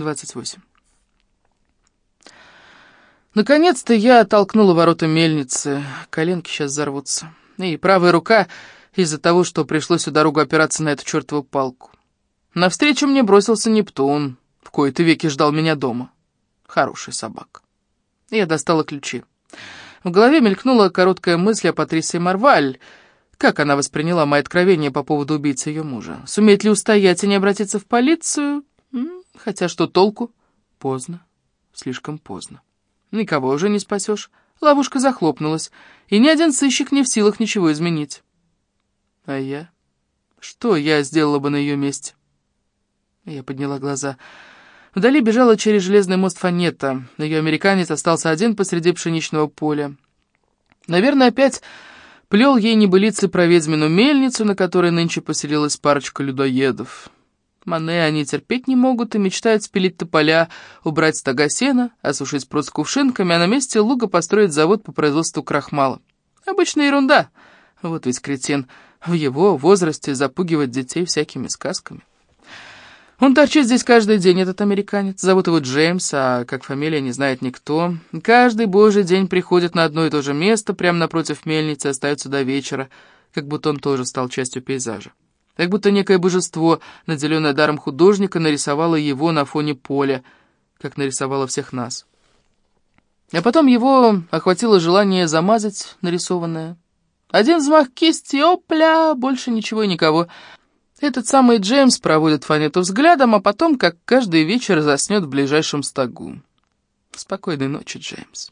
28. Наконец-то я оттолкнула ворота мельницы. Коленки сейчас взорвутся. И правая рука из-за того, что пришлось всю дорогу опираться на эту чертову палку. Навстречу мне бросился Нептун. В кои-то веки ждал меня дома. Хороший собак. Я достала ключи. В голове мелькнула короткая мысль о Патрисии Марваль. Как она восприняла мои откровения по поводу убийцы ее мужа? Сумеет ли устоять и не обратиться в полицию? Хотя что толку? Поздно. Слишком поздно. Никого уже не спасешь. Ловушка захлопнулась, и ни один сыщик не в силах ничего изменить. А я? Что я сделала бы на ее месте? Я подняла глаза. Вдали бежала через железный мост Фанета. Ее американец остался один посреди пшеничного поля. Наверное, опять плел ей небылицы про ведьмину мельницу, на которой нынче поселилась парочка людоедов. Мане они терпеть не могут и мечтают спилить тополя, убрать стога сена, осушить пруд с кувшинками, а на месте луга построить завод по производству крахмала. Обычная ерунда. Вот ведь кретин в его возрасте запугивать детей всякими сказками. Он торчит здесь каждый день, этот американец. Зовут его Джеймс, а как фамилия не знает никто. Каждый божий день приходит на одно и то же место, прямо напротив мельницы, остается до вечера, как будто он тоже стал частью пейзажа. Как будто некое божество, наделенное даром художника, нарисовало его на фоне поля, как нарисовало всех нас. А потом его охватило желание замазать нарисованное. Один взмах кисти, опля, больше ничего и никого. Этот самый Джеймс проводит Фанету взглядом, а потом, как каждый вечер, заснет в ближайшем стогу. Спокойной ночи, Джеймс.